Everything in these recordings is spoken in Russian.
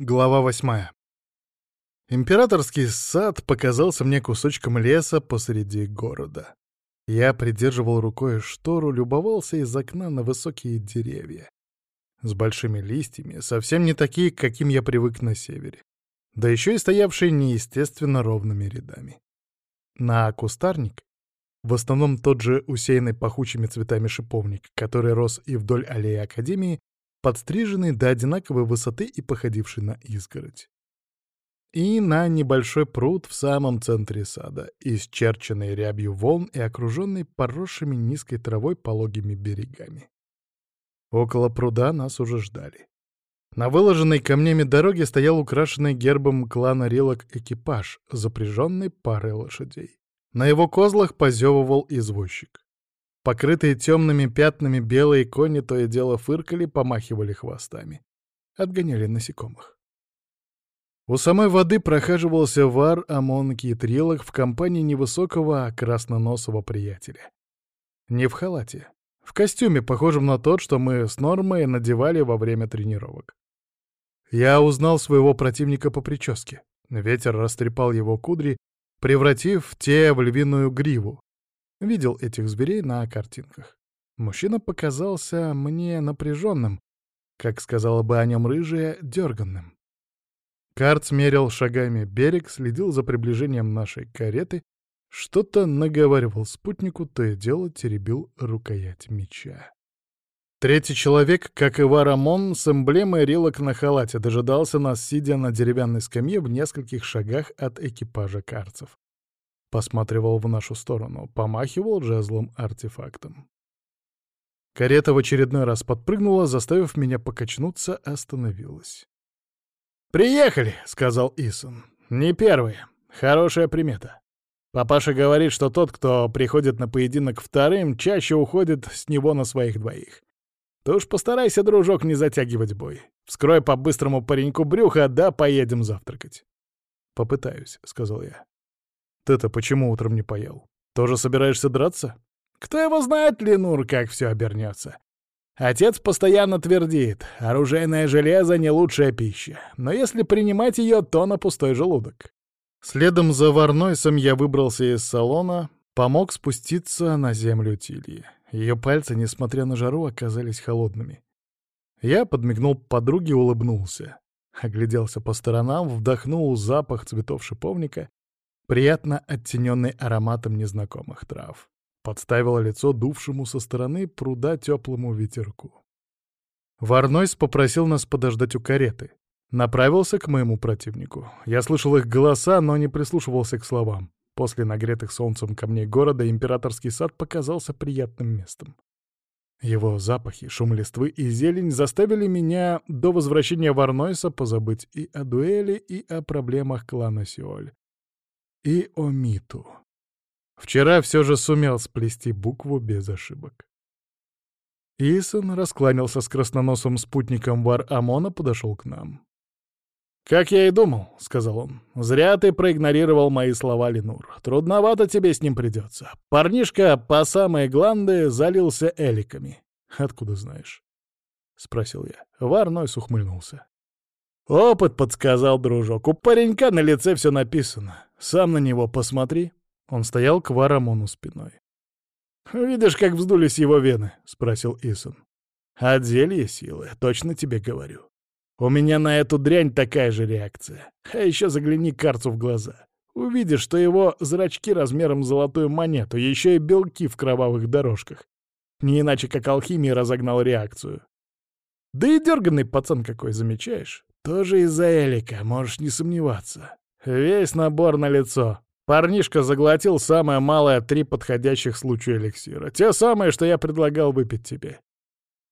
Глава восьмая. Императорский сад показался мне кусочком леса посреди города. Я придерживал рукой штору, любовался из окна на высокие деревья. С большими листьями, совсем не такие, каким я привык на севере. Да еще и стоявшие неестественно ровными рядами. На кустарник, в основном тот же усеянный пахучими цветами шиповник, который рос и вдоль аллеи Академии, подстриженный до одинаковой высоты и походивший на изгородь. И на небольшой пруд в самом центре сада, исчерченный рябью волн и окруженный поросшими низкой травой пологими берегами. Около пруда нас уже ждали. На выложенной камнями дороге стоял украшенный гербом клана Рилок экипаж, запряженный парой лошадей. На его козлах позевывал извозчик. Покрытые темными пятнами белые кони то и дело фыркали, помахивали хвостами. Отгоняли насекомых. У самой воды прохаживался вар Амон Китрилок в компании невысокого а красноносого приятеля. Не в халате. В костюме, похожем на тот, что мы с Нормой надевали во время тренировок. Я узнал своего противника по прическе. Ветер растрепал его кудри, превратив те в львиную гриву, Видел этих зверей на картинках. Мужчина показался мне напряженным, как сказала бы о нем рыжая, дерганным. Карт смерил шагами берег, следил за приближением нашей кареты, что-то наговаривал спутнику, то и дело теребил рукоять меча. Третий человек, как и Варамон, с эмблемой рилок на халате, дожидался нас, сидя на деревянной скамье в нескольких шагах от экипажа карцев. Посматривал в нашу сторону, помахивал жезлом артефактом. Карета в очередной раз подпрыгнула, заставив меня покачнуться, остановилась. «Приехали!» — сказал Исон. «Не первые. Хорошая примета. Папаша говорит, что тот, кто приходит на поединок вторым, чаще уходит с него на своих двоих. Ты уж постарайся, дружок, не затягивать бой. Вскрой по-быстрому пареньку брюха, да поедем завтракать». «Попытаюсь», — сказал я. Ты-то почему утром не поел? Тоже собираешься драться? Кто его знает, Ленур, как все обернется. Отец постоянно твердит, оружейное железо — не лучшая пища, но если принимать ее, то на пустой желудок. Следом за Варнойсом я выбрался из салона, помог спуститься на землю Тильи. Ее пальцы, несмотря на жару, оказались холодными. Я подмигнул подруге и улыбнулся. Огляделся по сторонам, вдохнул запах цветов шиповника приятно оттененный ароматом незнакомых трав. Подставила лицо дувшему со стороны пруда теплому ветерку. Варнойс попросил нас подождать у кареты. Направился к моему противнику. Я слышал их голоса, но не прислушивался к словам. После нагретых солнцем камней города императорский сад показался приятным местом. Его запахи, шум листвы и зелень заставили меня до возвращения Варнойса позабыть и о дуэли, и о проблемах клана Сиоль и о Миту. Вчера все же сумел сплести букву без ошибок. Исон раскланялся с красноносым спутником Вар Амона, подошел к нам. «Как я и думал», — сказал он, — «зря ты проигнорировал мои слова, Ленур. Трудновато тебе с ним придется. Парнишка по самые гланды залился эликами». «Откуда знаешь?» — спросил я. Варнойс ухмыльнулся. «Опыт подсказал, дружок. У паренька на лице все написано. Сам на него посмотри». Он стоял к Варамону спиной. «Видишь, как вздулись его вены?» — спросил Исон. «От зелья силы, точно тебе говорю. У меня на эту дрянь такая же реакция. А еще загляни Карцу в глаза. Увидишь, что его зрачки размером с золотую монету, еще и белки в кровавых дорожках. Не иначе, как алхимия разогнал реакцию. Да и дерганный пацан какой, замечаешь? Тоже из-за Элика, можешь не сомневаться. Весь набор на лицо. Парнишка заглотил самое малое три подходящих случая эликсира. Те самые, что я предлагал выпить тебе.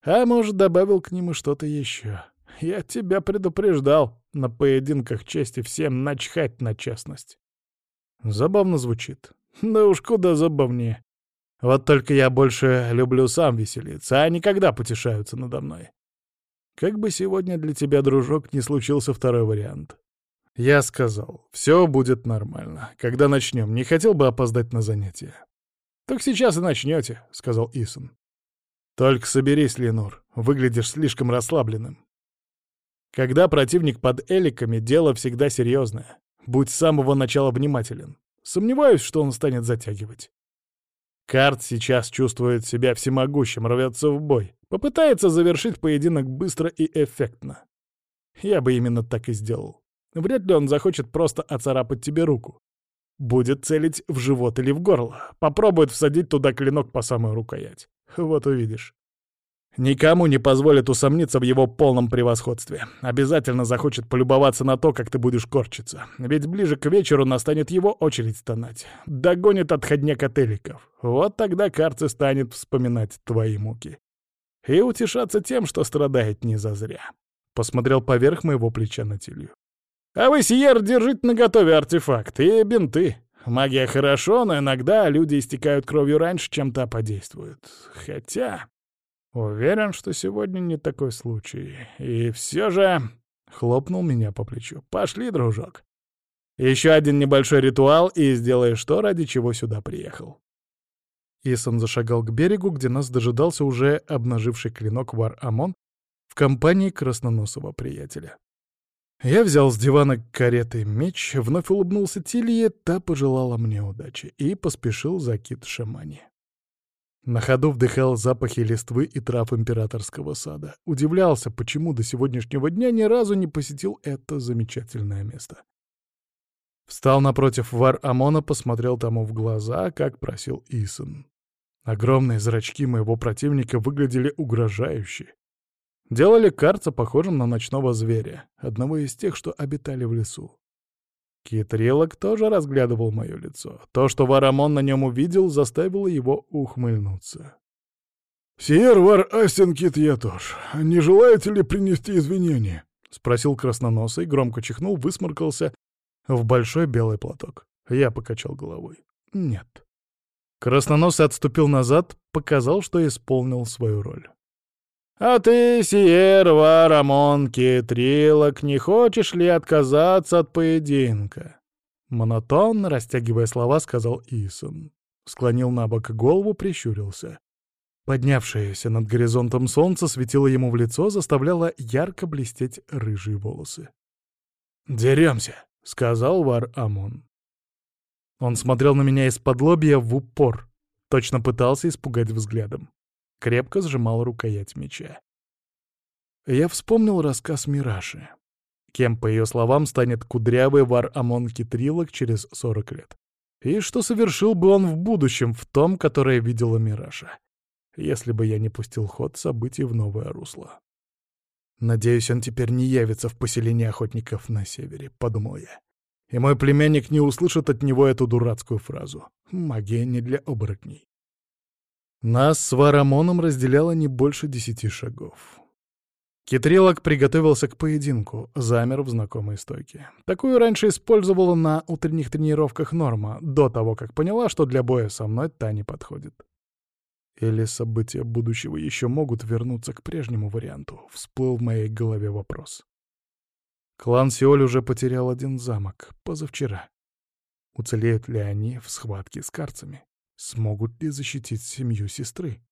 А может, добавил к нему что-то еще. Я тебя предупреждал. На поединках чести всем начхать на честность. Забавно звучит. Да уж куда забавнее. Вот только я больше люблю сам веселиться, а не когда потешаются надо мной. Как бы сегодня для тебя, дружок, не случился второй вариант. Я сказал, все будет нормально. Когда начнем, не хотел бы опоздать на занятия. Так сейчас и начнете, сказал Исон. Только соберись, Ленур, выглядишь слишком расслабленным. Когда противник под эликами, дело всегда серьезное. Будь с самого начала внимателен. Сомневаюсь, что он станет затягивать. Карт сейчас чувствует себя всемогущим, рвется в бой. Попытается завершить поединок быстро и эффектно. Я бы именно так и сделал. Вряд ли он захочет просто оцарапать тебе руку. Будет целить в живот или в горло. Попробует всадить туда клинок по самую рукоять. Вот увидишь. Никому не позволит усомниться в его полном превосходстве. Обязательно захочет полюбоваться на то, как ты будешь корчиться. Ведь ближе к вечеру настанет его очередь стонать. Догонит отходняк отеликов. Вот тогда Карци станет вспоминать твои муки. И утешаться тем, что страдает не зазря. Посмотрел поверх моего плеча на Тилью. А вы, Сиер, держите наготове артефакт и бинты. Магия хорошо, но иногда люди истекают кровью раньше, чем та подействует. Хотя... Уверен, что сегодня не такой случай. И все же... Хлопнул меня по плечу. Пошли, дружок. Еще один небольшой ритуал, и сделаешь то, ради чего сюда приехал. Исон зашагал к берегу, где нас дожидался уже обнаживший клинок Вар-Амон в компании красноносого приятеля. Я взял с дивана кареты меч, вновь улыбнулся Тилье, та пожелала мне удачи, и поспешил за кит Шамани. На ходу вдыхал запахи листвы и трав императорского сада. Удивлялся, почему до сегодняшнего дня ни разу не посетил это замечательное место. Встал напротив вар Амона, посмотрел тому в глаза, как просил Исон. Огромные зрачки моего противника выглядели угрожающе. Делали карца похожим на ночного зверя, одного из тех, что обитали в лесу. Китрилок тоже разглядывал мое лицо. То, что Варамон на нем увидел, заставило его ухмыльнуться. «Сиер Вар Астин Китьетош, не желаете ли принести извинения?» — спросил красноносый, громко чихнул, высморкался в большой белый платок. Я покачал головой. «Нет». Красноносый отступил назад, показал, что исполнил свою роль. «А ты, Сиерва, Рамон, Китрилок, не хочешь ли отказаться от поединка?» Монотонно, растягивая слова, сказал Исон. Склонил на бок голову, прищурился. Поднявшееся над горизонтом солнце светило ему в лицо, заставляло ярко блестеть рыжие волосы. «Деремся», — сказал Вар Амон. Он смотрел на меня из-под лобья в упор, точно пытался испугать взглядом крепко сжимал рукоять меча. Я вспомнил рассказ Мираши. Кем, по ее словам, станет кудрявый вар Амон Китрилок через 40 лет. И что совершил бы он в будущем, в том, которое видела Мираша, если бы я не пустил ход событий в новое русло. «Надеюсь, он теперь не явится в поселение охотников на севере», — подумал я. И мой племянник не услышит от него эту дурацкую фразу. Магия не для оборотней. Нас с Варамоном разделяло не больше десяти шагов. Китрилок приготовился к поединку, замер в знакомой стойке. Такую раньше использовала на утренних тренировках Норма, до того, как поняла, что для боя со мной та не подходит. Или события будущего еще могут вернуться к прежнему варианту, всплыл в моей голове вопрос. Клан Сиоль уже потерял один замок, позавчера. Уцелеют ли они в схватке с карцами? Смогут ли защитить семью сестры?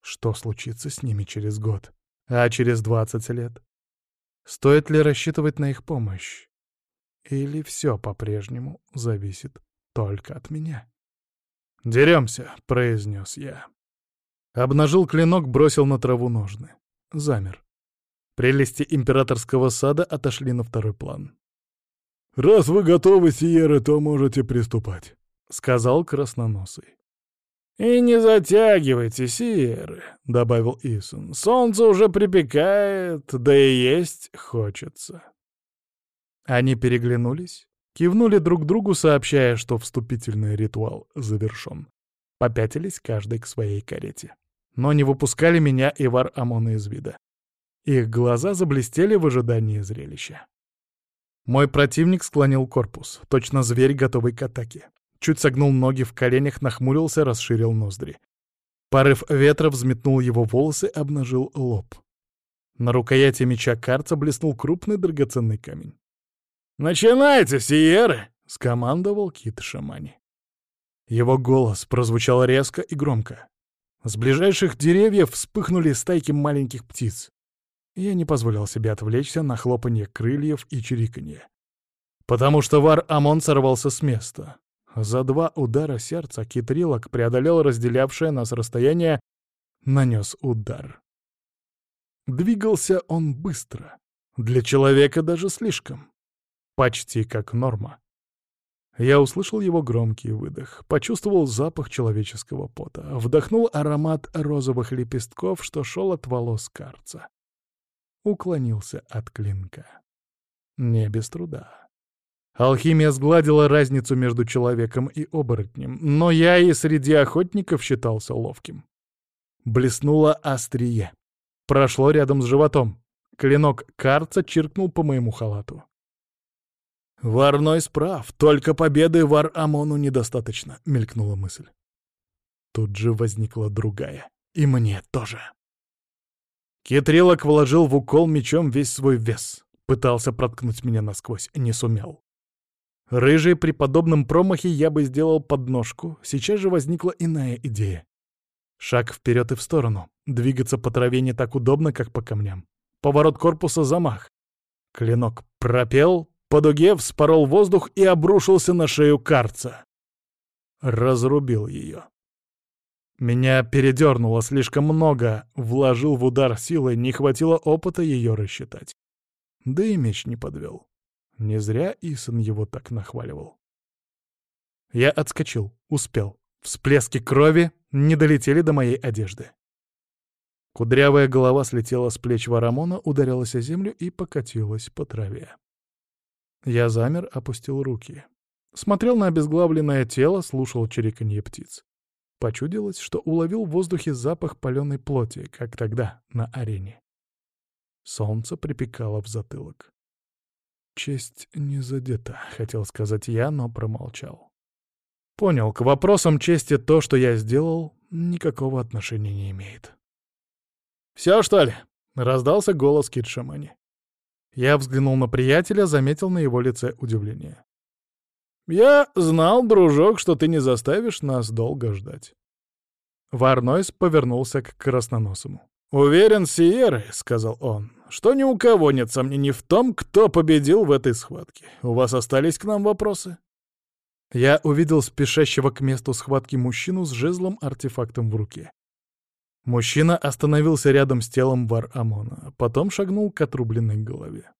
Что случится с ними через год? А через двадцать лет? Стоит ли рассчитывать на их помощь? Или все по-прежнему зависит только от меня? «Деремся», — произнес я. Обнажил клинок, бросил на траву ножны. Замер. Прелести императорского сада отошли на второй план. «Раз вы готовы, Сиеры, то можете приступать». — сказал красноносый. «И не затягивайте, Сиеры», — добавил Исон. «Солнце уже припекает, да и есть хочется». Они переглянулись, кивнули друг другу, сообщая, что вступительный ритуал завершен. Попятились каждый к своей карете. Но не выпускали меня и Вар Амона из вида. Их глаза заблестели в ожидании зрелища. Мой противник склонил корпус, точно зверь, готовый к атаке. Чуть согнул ноги в коленях, нахмурился, расширил ноздри. Порыв ветра взметнул его волосы, обнажил лоб. На рукояти меча карца блеснул крупный драгоценный камень. «Начинайте, Сиеры!» — скомандовал Кит Шамани. Его голос прозвучал резко и громко. С ближайших деревьев вспыхнули стайки маленьких птиц. Я не позволил себе отвлечься на хлопанье крыльев и чириканье. Потому что Вар Амон сорвался с места. За два удара сердца Китрилок преодолел разделявшее нас расстояние, нанес удар. Двигался он быстро. Для человека даже слишком. Почти как норма. Я услышал его громкий выдох, почувствовал запах человеческого пота, вдохнул аромат розовых лепестков, что шел от волос карца. Уклонился от клинка. Не без труда. Алхимия сгладила разницу между человеком и оборотнем, но я и среди охотников считался ловким. Блеснуло острие. Прошло рядом с животом. Клинок карца чиркнул по моему халату. «Варной справ, только победы Вар Амону недостаточно», — мелькнула мысль. Тут же возникла другая. И мне тоже. Китрилок вложил в укол мечом весь свой вес. Пытался проткнуть меня насквозь, не сумел. Рыжий при подобном промахе я бы сделал подножку, сейчас же возникла иная идея. Шаг вперед и в сторону. Двигаться по траве не так удобно, как по камням. Поворот корпуса — замах. Клинок пропел, по дуге вспорол воздух и обрушился на шею карца. Разрубил ее. Меня передернуло слишком много, вложил в удар силой, не хватило опыта ее рассчитать. Да и меч не подвел. Не зря Исон его так нахваливал. Я отскочил, успел. Всплески крови не долетели до моей одежды. Кудрявая голова слетела с плеч Варамона, ударилась о землю и покатилась по траве. Я замер, опустил руки. Смотрел на обезглавленное тело, слушал чириканье птиц. Почудилось, что уловил в воздухе запах паленой плоти, как тогда, на арене. Солнце припекало в затылок. «Честь не задета», — хотел сказать я, но промолчал. Понял, к вопросам чести то, что я сделал, никакого отношения не имеет. «Все, что ли?» — раздался голос Китшамани. Я взглянул на приятеля, заметил на его лице удивление. «Я знал, дружок, что ты не заставишь нас долго ждать». Варнойс повернулся к красноносому. «Уверен, Сиеры», — сказал он, — «что ни у кого нет сомнений в том, кто победил в этой схватке. У вас остались к нам вопросы?» Я увидел спешащего к месту схватки мужчину с жезлом-артефактом в руке. Мужчина остановился рядом с телом Вар-Амона, потом шагнул к отрубленной голове.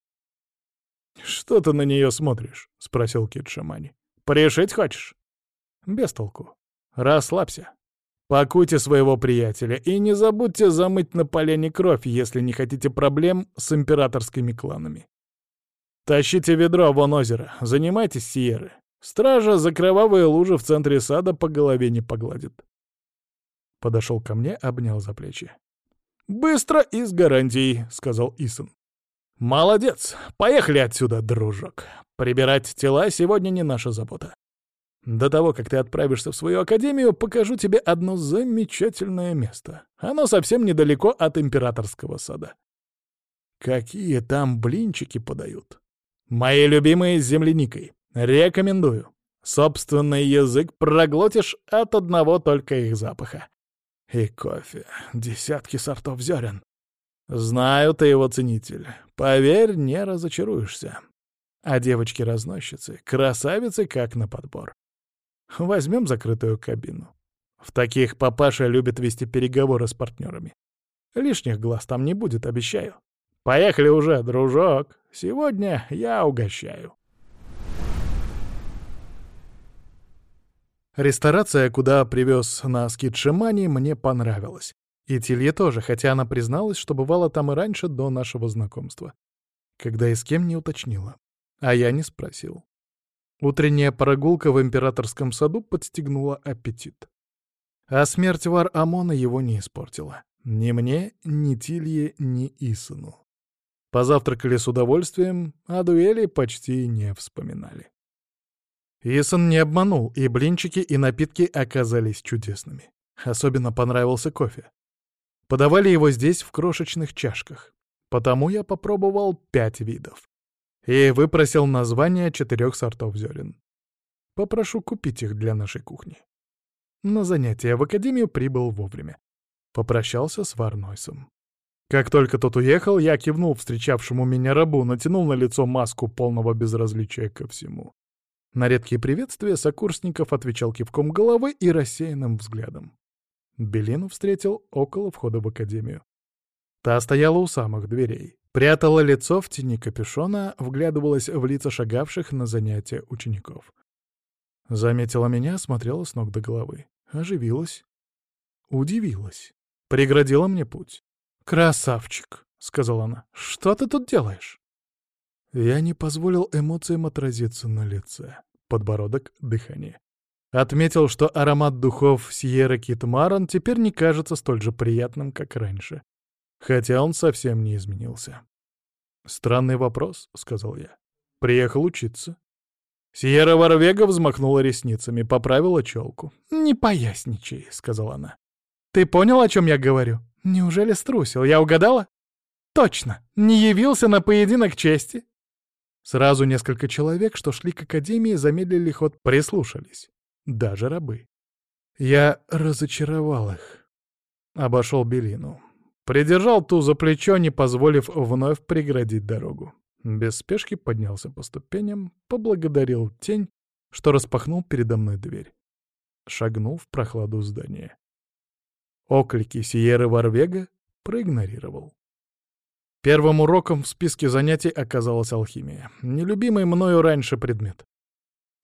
«Что ты на нее смотришь?» — спросил Кит Шамани. «Порешить хочешь?» «Без толку. Расслабься. Пакуйте своего приятеля и не забудьте замыть на полене кровь, если не хотите проблем с императорскими кланами. Тащите ведро вон озеро, занимайтесь Сиеры. Стража за кровавые лужи в центре сада по голове не погладит. Подошел ко мне, обнял за плечи. «Быстро и с гарантией», — сказал Исон. «Молодец! Поехали отсюда, дружок. Прибирать тела сегодня не наша забота. До того, как ты отправишься в свою академию, покажу тебе одно замечательное место. Оно совсем недалеко от императорского сада. Какие там блинчики подают. Мои любимые с земляникой. Рекомендую. Собственный язык проглотишь от одного только их запаха. И кофе. Десятки сортов зерен. Знаю, ты его ценитель. Поверь, не разочаруешься. А девочки-разносчицы — красавицы как на подбор. Возьмем закрытую кабину. В таких папаша любит вести переговоры с партнерами. Лишних глаз там не будет, обещаю. Поехали уже, дружок. Сегодня я угощаю. Ресторация, куда привез на скид Шимани, мне понравилась. И Тилье тоже, хотя она призналась, что бывала там и раньше, до нашего знакомства. Когда и с кем не уточнила. А я не спросил. Утренняя прогулка в императорском саду подстегнула аппетит. А смерть Вар Амона его не испортила. Ни мне, ни Тилье, ни Исану. Позавтракали с удовольствием, а дуэли почти не вспоминали. Исон не обманул, и блинчики, и напитки оказались чудесными. Особенно понравился кофе. Подавали его здесь в крошечных чашках. Потому я попробовал пять видов. И выпросил название четырех сортов зерен. Попрошу купить их для нашей кухни. На занятия в академию прибыл вовремя. Попрощался с Варнойсом. Как только тот уехал, я кивнул встречавшему меня рабу, натянул на лицо маску полного безразличия ко всему. На редкие приветствия сокурсников отвечал кивком головы и рассеянным взглядом. Белину встретил около входа в академию. Та стояла у самых дверей. Прятала лицо в тени капюшона, вглядывалась в лица шагавших на занятия учеников. Заметила меня, смотрела с ног до головы. Оживилась. Удивилась. Преградила мне путь. «Красавчик», — сказала она. «Что ты тут делаешь?» Я не позволил эмоциям отразиться на лице. Подбородок, дыхание. Отметил, что аромат духов Сьерра Кит Маран теперь не кажется столь же приятным, как раньше. Хотя он совсем не изменился. «Странный вопрос», — сказал я. «Приехал учиться». Сьерра Варвега взмахнула ресницами, поправила челку. «Не поясничай», — сказала она. «Ты понял, о чем я говорю? Неужели струсил? Я угадала? Точно, не явился на поединок чести. Сразу несколько человек, что шли к академии, замедлили ход, прислушались. Даже рабы. Я разочаровал их. Обошел Белину. Придержал ту за плечо, не позволив вновь преградить дорогу. Без спешки поднялся по ступеням, поблагодарил тень, что распахнул передо мной дверь. Шагнул в прохладу здания. Оклики Сиеры Варвега проигнорировал. Первым уроком в списке занятий оказалась алхимия, нелюбимый мною раньше предмет.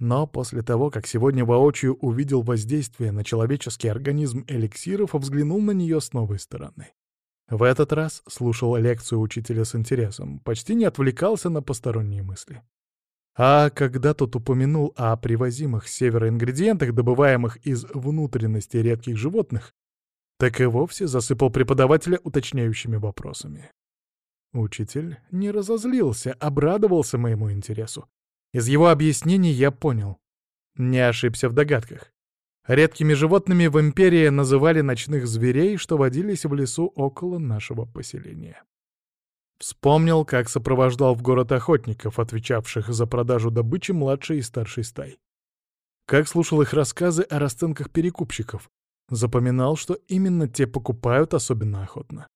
Но после того, как сегодня воочию увидел воздействие на человеческий организм эликсиров, взглянул на нее с новой стороны. В этот раз слушал лекцию учителя с интересом, почти не отвлекался на посторонние мысли. А когда тот упомянул о привозимых с севера ингредиентах, добываемых из внутренностей редких животных, так и вовсе засыпал преподавателя уточняющими вопросами. Учитель не разозлился, обрадовался моему интересу. Из его объяснений я понял. Не ошибся в догадках. Редкими животными в империи называли ночных зверей, что водились в лесу около нашего поселения. Вспомнил, как сопровождал в город охотников, отвечавших за продажу добычи младшей и старшей стай. Как слушал их рассказы о расценках перекупщиков, Запоминал, что именно те покупают особенно охотно.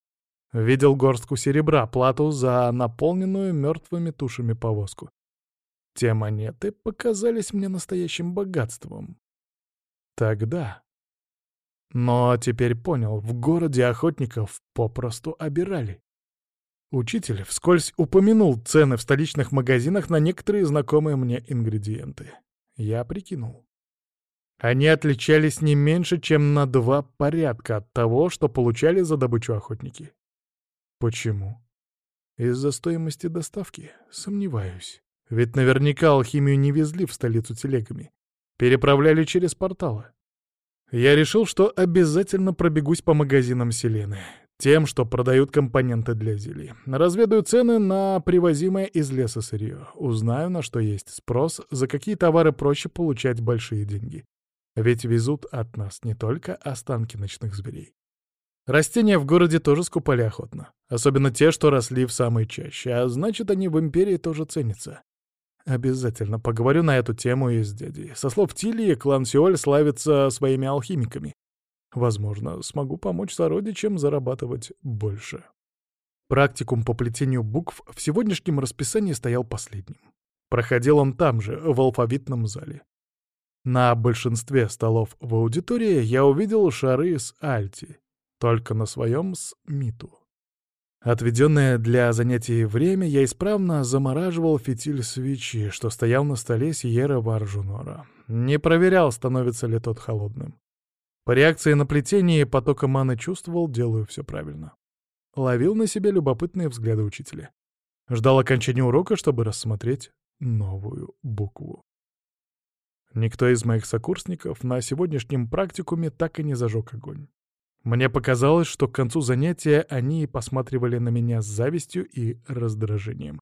Видел горстку серебра, плату за наполненную мертвыми тушами повозку. Те монеты показались мне настоящим богатством. Тогда. Но теперь понял, в городе охотников попросту обирали. Учитель вскользь упомянул цены в столичных магазинах на некоторые знакомые мне ингредиенты. Я прикинул. Они отличались не меньше, чем на два порядка от того, что получали за добычу охотники. Почему? Из-за стоимости доставки? Сомневаюсь. Ведь наверняка алхимию не везли в столицу телегами. Переправляли через порталы. Я решил, что обязательно пробегусь по магазинам Селены. Тем, что продают компоненты для зелий. Разведаю цены на привозимое из леса сырье. Узнаю, на что есть спрос, за какие товары проще получать большие деньги. Ведь везут от нас не только останки ночных зверей. Растения в городе тоже скупали охотно. Особенно те, что росли в самой чаще, а значит, они в империи тоже ценятся. Обязательно поговорю на эту тему и с дядей. Со слов Тилии, клан Сиоль славится своими алхимиками. Возможно, смогу помочь сородичам зарабатывать больше. Практикум по плетению букв в сегодняшнем расписании стоял последним. Проходил он там же, в алфавитном зале. На большинстве столов в аудитории я увидел шары с Альти, только на своем с Миту. Отведенное для занятий время я исправно замораживал фитиль свечи, что стоял на столе Сиера Варжунора. Не проверял, становится ли тот холодным. По реакции на плетение потока маны чувствовал, делаю все правильно. Ловил на себе любопытные взгляды учителя. Ждал окончания урока, чтобы рассмотреть новую букву. Никто из моих сокурсников на сегодняшнем практикуме так и не зажег огонь. Мне показалось, что к концу занятия они посматривали на меня с завистью и раздражением.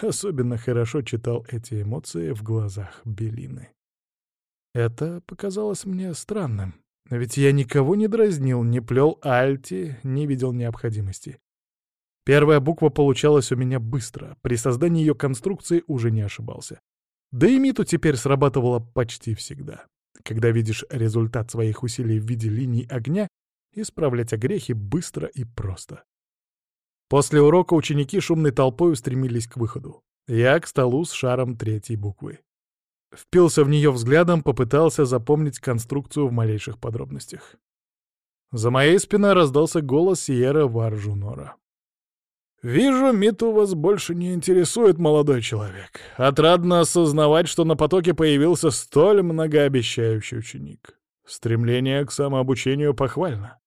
Особенно хорошо читал эти эмоции в глазах Белины. Это показалось мне странным, ведь я никого не дразнил, не плел альти, не видел необходимости. Первая буква получалась у меня быстро, при создании ее конструкции уже не ошибался. Да и Миту теперь срабатывало почти всегда. Когда видишь результат своих усилий в виде линий огня, исправлять огрехи быстро и просто. После урока ученики шумной толпой устремились к выходу. Я к столу с шаром третьей буквы. Впился в нее взглядом, попытался запомнить конструкцию в малейших подробностях. За моей спиной раздался голос Сиера Варжунора. «Вижу, Миту вас больше не интересует, молодой человек. Отрадно осознавать, что на потоке появился столь многообещающий ученик. Стремление к самообучению похвально.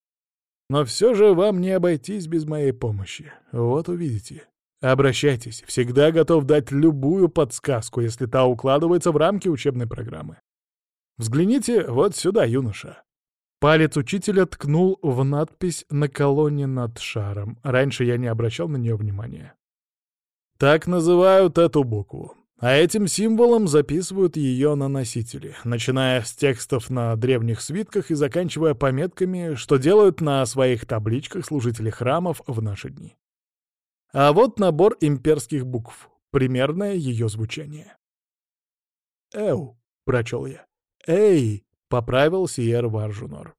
Но все же вам не обойтись без моей помощи. Вот увидите. Обращайтесь, всегда готов дать любую подсказку, если та укладывается в рамки учебной программы. Взгляните вот сюда, юноша. Палец учителя ткнул в надпись на колонне над шаром. Раньше я не обращал на нее внимания. Так называют эту букву. А этим символом записывают ее на носители, начиная с текстов на древних свитках и заканчивая пометками, что делают на своих табличках служители храмов в наши дни. А вот набор имперских букв, примерное ее звучание. «Эу», — прочел я. «Эй», — поправил Сиер Варжунор.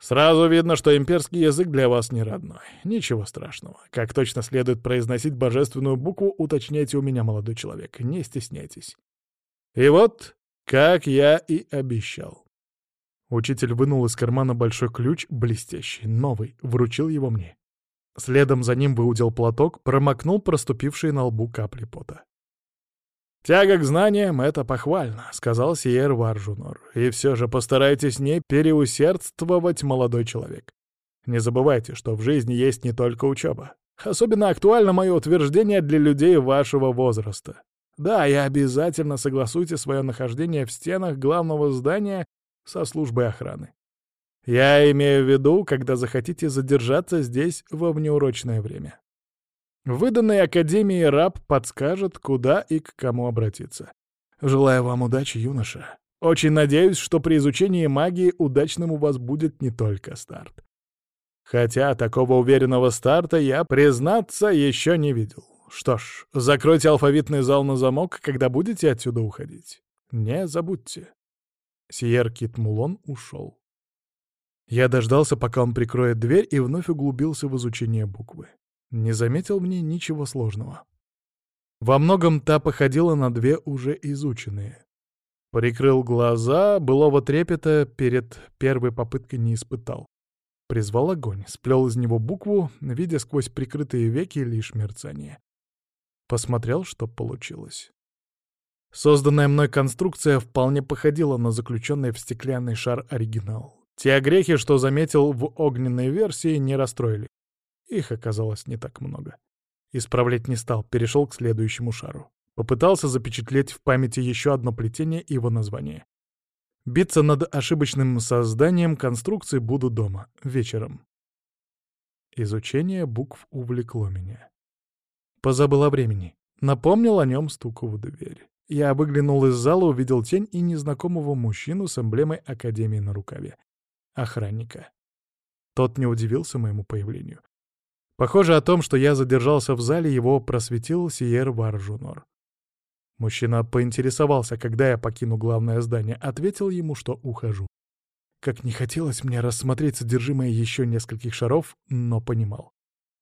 «Сразу видно, что имперский язык для вас не родной. Ничего страшного. Как точно следует произносить божественную букву, уточняйте у меня, молодой человек. Не стесняйтесь. И вот, как я и обещал». Учитель вынул из кармана большой ключ, блестящий, новый, вручил его мне. Следом за ним выудил платок, промокнул проступившие на лбу капли пота. «Тяга к знаниям — это похвально», — сказал Сиер Варжунор. «И все же постарайтесь не переусердствовать, молодой человек. Не забывайте, что в жизни есть не только учеба. Особенно актуально мое утверждение для людей вашего возраста. Да, и обязательно согласуйте свое нахождение в стенах главного здания со службой охраны. Я имею в виду, когда захотите задержаться здесь во внеурочное время. Выданный Академией раб подскажет, куда и к кому обратиться. Желаю вам удачи, юноша. Очень надеюсь, что при изучении магии удачным у вас будет не только старт. Хотя такого уверенного старта я, признаться, еще не видел. Что ж, закройте алфавитный зал на замок, когда будете отсюда уходить. Не забудьте. Сиер Кит Мулон ушел. Я дождался, пока он прикроет дверь, и вновь углубился в изучение буквы. Не заметил в ней ничего сложного. Во многом та походила на две уже изученные. Прикрыл глаза, былого трепета перед первой попыткой не испытал. Призвал огонь, сплел из него букву, видя сквозь прикрытые веки лишь мерцание. Посмотрел, что получилось. Созданная мной конструкция вполне походила на заключенный в стеклянный шар оригинал. Те огрехи, что заметил в огненной версии, не расстроили. Их оказалось не так много. Исправлять не стал, перешел к следующему шару. Попытался запечатлеть в памяти еще одно плетение и его название. Биться над ошибочным созданием конструкции буду дома, вечером. Изучение букв увлекло меня. Позабыл о времени. Напомнил о нем стуку в дверь. Я выглянул из зала, увидел тень и незнакомого мужчину с эмблемой Академии на рукаве охранника. Тот не удивился моему появлению. Похоже о том, что я задержался в зале, его просветил Сиер Варжунор. Мужчина поинтересовался, когда я покину главное здание, ответил ему, что ухожу. Как не хотелось мне рассмотреть содержимое еще нескольких шаров, но понимал.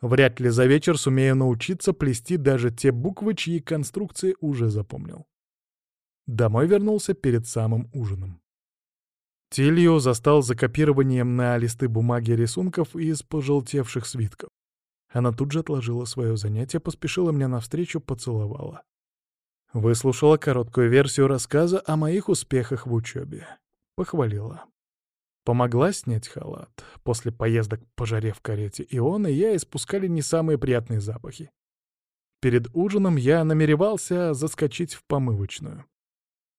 Вряд ли за вечер сумею научиться плести даже те буквы, чьи конструкции уже запомнил. Домой вернулся перед самым ужином. Тилью застал за копированием на листы бумаги рисунков из пожелтевших свитков. Она тут же отложила свое занятие, поспешила мне навстречу, поцеловала. Выслушала короткую версию рассказа о моих успехах в учебе. Похвалила. Помогла снять халат. После поездок по жаре в карете и он, и я испускали не самые приятные запахи. Перед ужином я намеревался заскочить в помывочную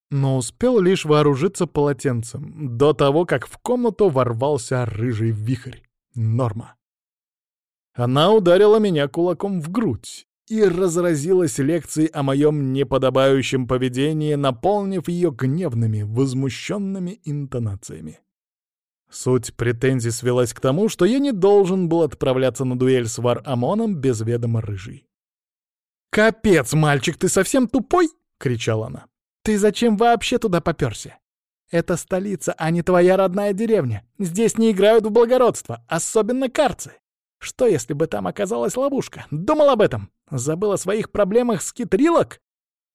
но успел лишь вооружиться полотенцем до того, как в комнату ворвался рыжий вихрь. Норма. Она ударила меня кулаком в грудь и разразилась лекцией о моем неподобающем поведении, наполнив ее гневными, возмущенными интонациями. Суть претензий свелась к тому, что я не должен был отправляться на дуэль с Вар-Амоном без ведома рыжий. «Капец, мальчик, ты совсем тупой?» — кричала она. Ты зачем вообще туда попёрся? Это столица, а не твоя родная деревня. Здесь не играют в благородство, особенно карцы. Что, если бы там оказалась ловушка? Думал об этом? Забыл о своих проблемах с китрилок?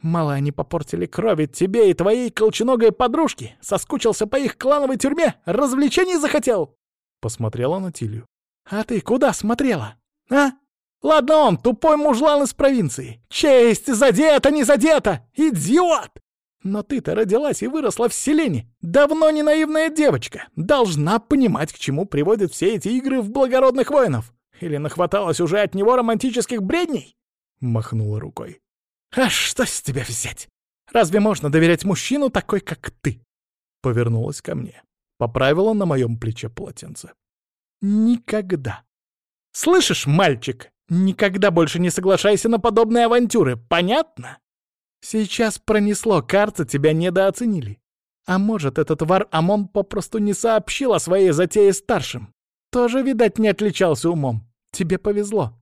Мало они попортили крови тебе и твоей колченогой подружке. Соскучился по их клановой тюрьме, развлечений захотел. Посмотрела на Тилью. А ты куда смотрела? А? Ладно он, тупой мужлан из провинции. Честь задета, не задета! Идиот! Но ты-то родилась и выросла в селении. Давно не наивная девочка. Должна понимать, к чему приводят все эти игры в благородных воинов. Или нахваталась уже от него романтических бредней?» Махнула рукой. «А что с тебя взять? Разве можно доверять мужчину такой, как ты?» Повернулась ко мне. Поправила на моем плече полотенце. «Никогда. Слышишь, мальчик, никогда больше не соглашайся на подобные авантюры, понятно?» Сейчас пронесло, карты тебя недооценили. А может, этот вар Амон попросту не сообщил о своей затее старшим. Тоже, видать, не отличался умом. Тебе повезло.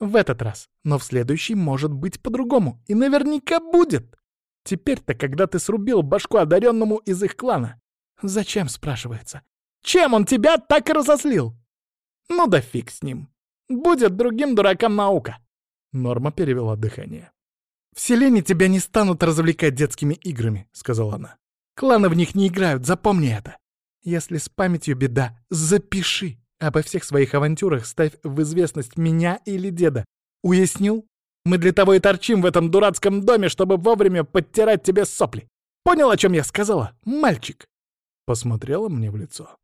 В этот раз. Но в следующий может быть по-другому. И наверняка будет. Теперь-то, когда ты срубил башку одаренному из их клана. Зачем, спрашивается? Чем он тебя так и разослил? Ну да фиг с ним. Будет другим дуракам наука. Норма перевела дыхание. «В селении тебя не станут развлекать детскими играми», — сказала она. «Кланы в них не играют, запомни это. Если с памятью беда, запиши. Обо всех своих авантюрах ставь в известность меня или деда. Уяснил? Мы для того и торчим в этом дурацком доме, чтобы вовремя подтирать тебе сопли. Понял, о чем я сказала, мальчик?» Посмотрела мне в лицо.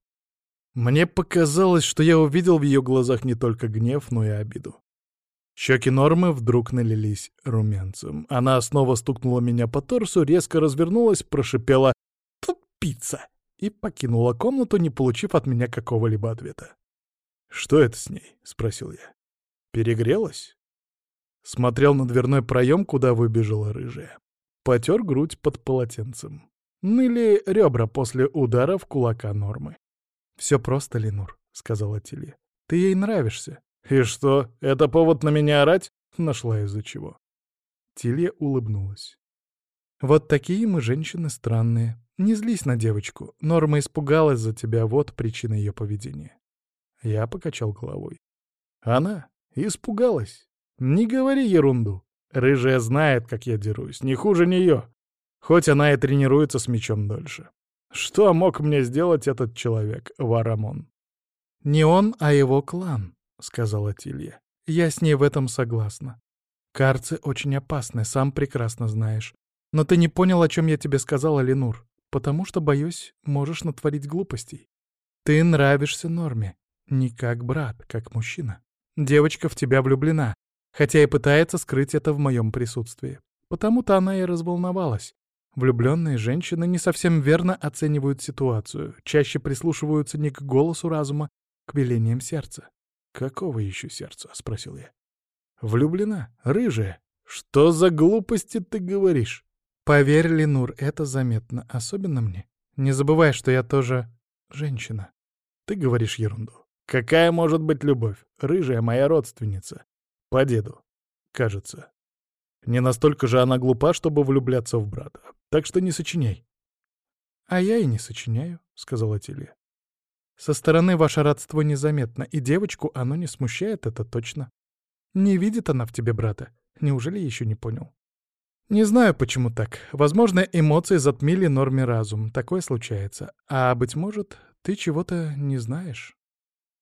Мне показалось, что я увидел в ее глазах не только гнев, но и обиду. Щеки Нормы вдруг налились румянцем. Она снова стукнула меня по торсу, резко развернулась, прошипела «Тупица!» и покинула комнату, не получив от меня какого-либо ответа. «Что это с ней?» — спросил я. «Перегрелась?» Смотрел на дверной проем, куда выбежала рыжая. Потер грудь под полотенцем. Ныли ребра после удара в кулака Нормы. «Все просто, Ленур», — сказала Тилья. «Ты ей нравишься. «И что, это повод на меня орать?» Нашла из-за чего. Тилья улыбнулась. «Вот такие мы женщины странные. Не злись на девочку. Норма испугалась за тебя, вот причина ее поведения». Я покачал головой. «Она испугалась. Не говори ерунду. Рыжая знает, как я дерусь, не хуже нее. Хоть она и тренируется с мечом дольше. Что мог мне сделать этот человек, Варамон? Не он, а его клан. — сказала Тилья. «Я с ней в этом согласна. Карцы очень опасны, сам прекрасно знаешь. Но ты не понял, о чем я тебе сказала, Ленур, потому что, боюсь, можешь натворить глупостей. Ты нравишься Норме, не как брат, как мужчина. Девочка в тебя влюблена, хотя и пытается скрыть это в моем присутствии. Потому-то она и разволновалась. Влюбленные женщины не совсем верно оценивают ситуацию, чаще прислушиваются не к голосу разума, к велениям сердца. «Какого еще сердца?» — спросил я. «Влюблена? Рыжая? Что за глупости ты говоришь?» «Поверь, Ленур, это заметно, особенно мне. Не забывай, что я тоже женщина. Ты говоришь ерунду. Какая может быть любовь? Рыжая моя родственница. По деду. Кажется. Не настолько же она глупа, чтобы влюбляться в брата. Так что не сочиняй». «А я и не сочиняю», — сказала Тилья. Со стороны ваше родство незаметно, и девочку оно не смущает, это точно. Не видит она в тебе брата. Неужели еще не понял? Не знаю, почему так. Возможно, эмоции затмили норме разум. Такое случается. А, быть может, ты чего-то не знаешь.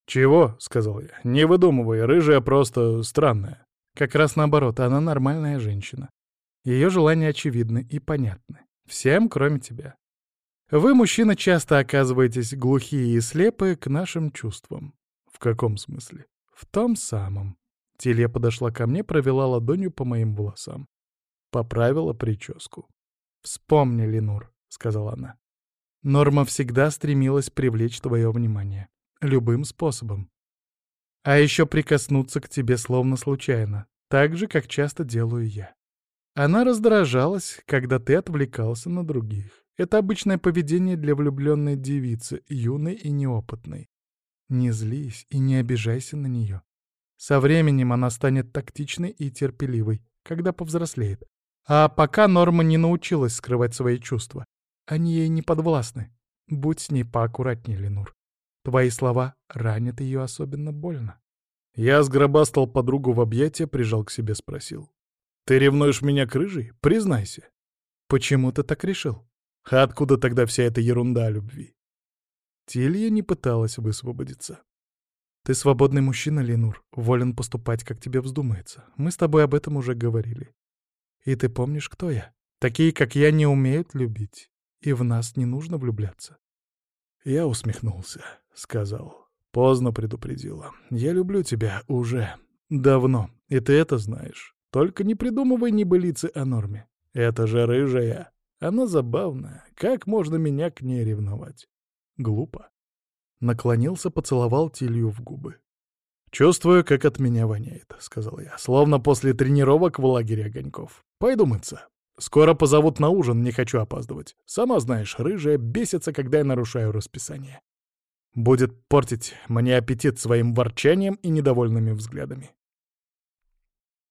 «Чего?» — сказал я. «Не выдумывай, рыжая просто странная». Как раз наоборот, она нормальная женщина. Ее желания очевидны и понятны. Всем, кроме тебя. Вы, мужчина, часто оказываетесь глухие и слепые к нашим чувствам. В каком смысле? В том самом. Тилья подошла ко мне, провела ладонью по моим волосам. Поправила прическу. «Вспомни, Ленур», — сказала она. «Норма всегда стремилась привлечь твое внимание. Любым способом. А еще прикоснуться к тебе словно случайно, так же, как часто делаю я. Она раздражалась, когда ты отвлекался на других. Это обычное поведение для влюбленной девицы, юной и неопытной. Не злись и не обижайся на нее. Со временем она станет тактичной и терпеливой, когда повзрослеет. А пока Норма не научилась скрывать свои чувства. Они ей не подвластны. Будь с ней поаккуратнее, Ленур. Твои слова ранят ее особенно больно. Я сгробастал подругу в объятия, прижал к себе, спросил. «Ты ревнуешь меня к рыжей? Признайся». «Почему ты так решил? А откуда тогда вся эта ерунда о любви?» Тилья не пыталась высвободиться. «Ты свободный мужчина, Ленур, волен поступать, как тебе вздумается. Мы с тобой об этом уже говорили. И ты помнишь, кто я? Такие, как я, не умеют любить, и в нас не нужно влюбляться». Я усмехнулся, сказал. Поздно предупредила. Я люблю тебя уже. Давно. И ты это знаешь. Только не придумывай небылицы о норме. Это же рыжая. Она забавная. Как можно меня к ней ревновать? Глупо. Наклонился, поцеловал Тилью в губы. «Чувствую, как от меня воняет», — сказал я, словно после тренировок в лагере огоньков. «Пойду мыться. Скоро позовут на ужин, не хочу опаздывать. Сама знаешь, рыжая бесится, когда я нарушаю расписание. Будет портить мне аппетит своим ворчанием и недовольными взглядами.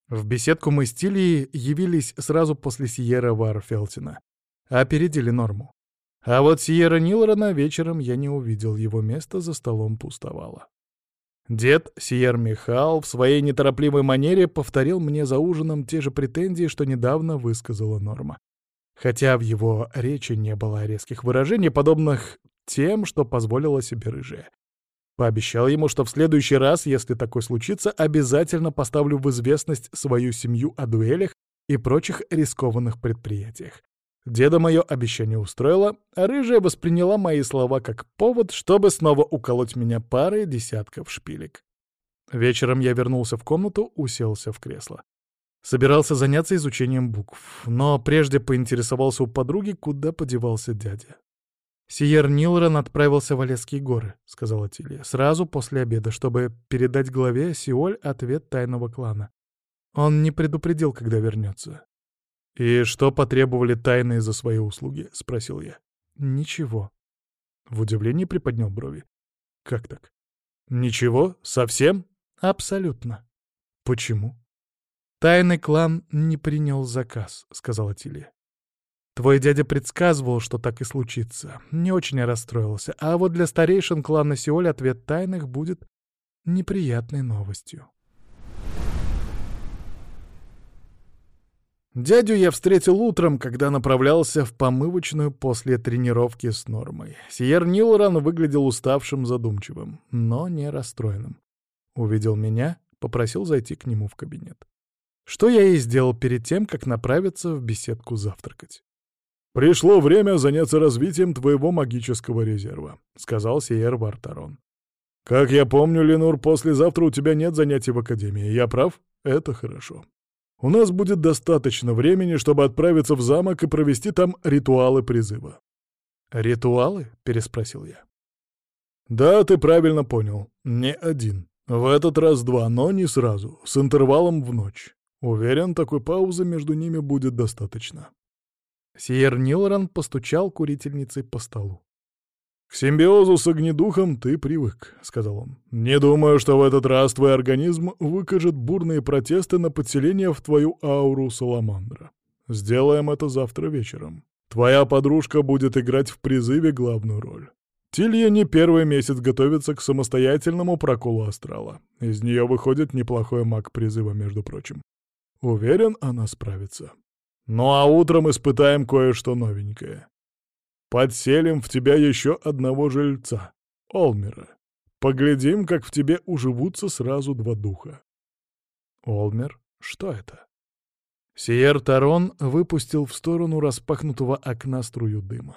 В беседку мы с Тильей явились сразу после Сиера Варфелтина. Опередили норму. А вот Сиера Нилрона вечером я не увидел, его место за столом пустовало. Дед Сиер Михал в своей неторопливой манере повторил мне за ужином те же претензии, что недавно высказала Норма. Хотя в его речи не было резких выражений, подобных тем, что позволила себе рыжая. Пообещал ему, что в следующий раз, если такое случится, обязательно поставлю в известность свою семью о дуэлях и прочих рискованных предприятиях. Деда мое обещание устроило, а рыжая восприняла мои слова как повод, чтобы снова уколоть меня парой десятков шпилек. Вечером я вернулся в комнату, уселся в кресло. Собирался заняться изучением букв, но прежде поинтересовался у подруги, куда подевался дядя. «Сиер Нилрон отправился в Олесские горы», — сказала Тилья, — «сразу после обеда, чтобы передать главе Сиоль ответ тайного клана. Он не предупредил, когда вернется». «И что потребовали тайные за свои услуги?» — спросил я. «Ничего». В удивлении приподнял брови. «Как так? Ничего? Совсем?» «Абсолютно». «Почему?» «Тайный клан не принял заказ», — сказала Тилья. Твой дядя предсказывал, что так и случится. Не очень расстроился. А вот для старейшин клана Сеоль ответ тайных будет неприятной новостью. Дядю я встретил утром, когда направлялся в помывочную после тренировки с Нормой. Сиер Нилран выглядел уставшим, задумчивым, но не расстроенным. Увидел меня, попросил зайти к нему в кабинет. Что я и сделал перед тем, как направиться в беседку завтракать. «Пришло время заняться развитием твоего магического резерва», — сказал Сиер Вартарон. «Как я помню, Ленур, послезавтра у тебя нет занятий в Академии. Я прав? Это хорошо. У нас будет достаточно времени, чтобы отправиться в замок и провести там ритуалы призыва». «Ритуалы?» — переспросил я. «Да, ты правильно понял. Не один. В этот раз два, но не сразу, с интервалом в ночь. Уверен, такой паузы между ними будет достаточно». Сиер Нилран постучал курительницей по столу. «К симбиозу с огнедухом ты привык», — сказал он. «Не думаю, что в этот раз твой организм выкажет бурные протесты на подселение в твою ауру Саламандра. Сделаем это завтра вечером. Твоя подружка будет играть в призыве главную роль. Тилья не первый месяц готовится к самостоятельному проколу астрала. Из нее выходит неплохой маг призыва, между прочим. Уверен, она справится. Ну а утром испытаем кое-что новенькое. Подселим в тебя еще одного жильца, Олмера. Поглядим, как в тебе уживутся сразу два духа. Олмер? Что это? Сиер Тарон выпустил в сторону распахнутого окна струю дыма.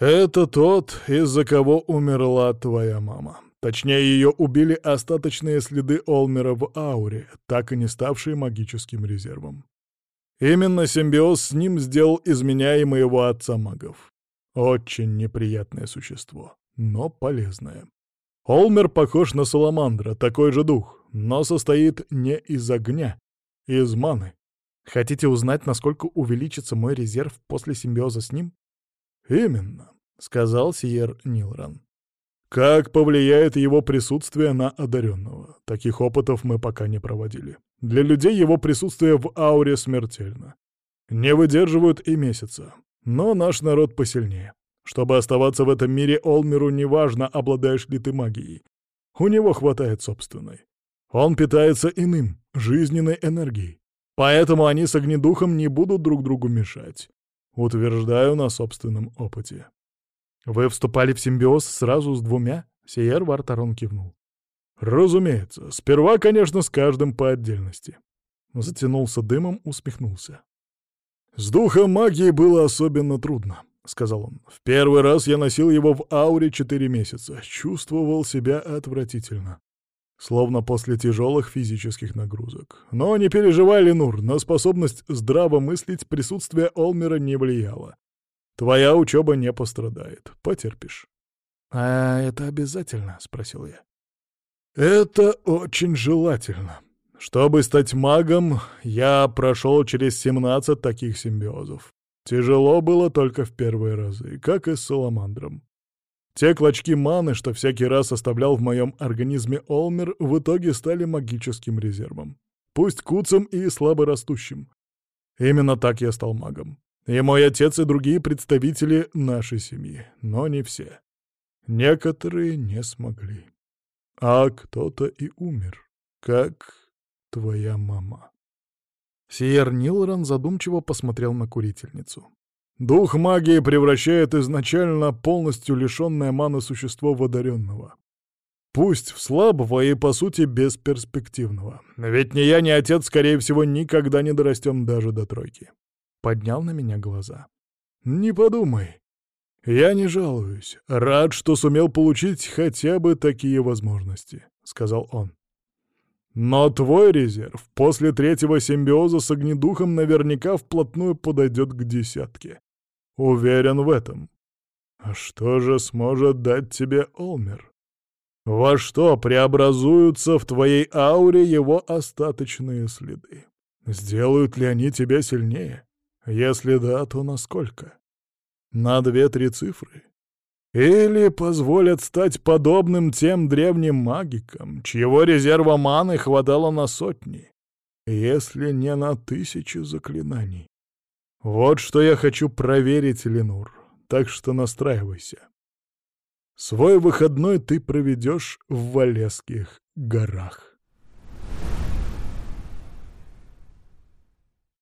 «Это тот, из-за кого умерла твоя мама. Точнее, ее убили остаточные следы Олмера в ауре, так и не ставшие магическим резервом. Именно симбиоз с ним сделал из меня и моего отца магов. Очень неприятное существо, но полезное. Олмер похож на Саламандра, такой же дух, но состоит не из огня, из маны. Хотите узнать, насколько увеличится мой резерв после симбиоза с ним? Именно, — сказал Сиер Нилран. Как повлияет его присутствие на одаренного? Таких опытов мы пока не проводили. Для людей его присутствие в ауре смертельно. Не выдерживают и месяца. Но наш народ посильнее. Чтобы оставаться в этом мире, Олмеру неважно, обладаешь ли ты магией. У него хватает собственной. Он питается иным, жизненной энергией. Поэтому они с огнедухом не будут друг другу мешать. Утверждаю на собственном опыте. Вы вступали в симбиоз сразу с двумя? Сиер Вартарон кивнул. Разумеется. Сперва, конечно, с каждым по отдельности. Затянулся дымом, усмехнулся. С духом магии было особенно трудно. — сказал он. «В первый раз я носил его в ауре четыре месяца. Чувствовал себя отвратительно. Словно после тяжелых физических нагрузок. Но не переживай, Ленур, на способность здраво мыслить присутствие Олмера не влияло. Твоя учеба не пострадает. Потерпишь». «А это обязательно?» — спросил я. «Это очень желательно. Чтобы стать магом, я прошел через 17 таких симбиозов. Тяжело было только в первые разы, как и с саламандром. Те клочки маны, что всякий раз оставлял в моем организме Олмер, в итоге стали магическим резервом. Пусть куцым и слаборастущим. Именно так я стал магом. И мой отец, и другие представители нашей семьи, но не все. Некоторые не смогли. А кто-то и умер, как твоя мама. Сиер Нилрон задумчиво посмотрел на курительницу. «Дух магии превращает изначально полностью лишенное маны существо в одаренного. Пусть в слабого и, по сути, бесперспективного. Ведь ни я, ни отец, скорее всего, никогда не дорастем даже до тройки». Поднял на меня глаза. «Не подумай. Я не жалуюсь. Рад, что сумел получить хотя бы такие возможности», — сказал он. Но твой резерв после третьего симбиоза с огнедухом наверняка вплотную подойдет к десятке. Уверен в этом. А что же сможет дать тебе Олмер? Во что преобразуются в твоей ауре его остаточные следы? Сделают ли они тебя сильнее? Если да, то насколько? На две-три цифры? Или позволят стать подобным тем древним магикам, чьего резерва маны хватало на сотни, если не на тысячи заклинаний. Вот что я хочу проверить, Ленур, так что настраивайся. Свой выходной ты проведешь в Валесских горах.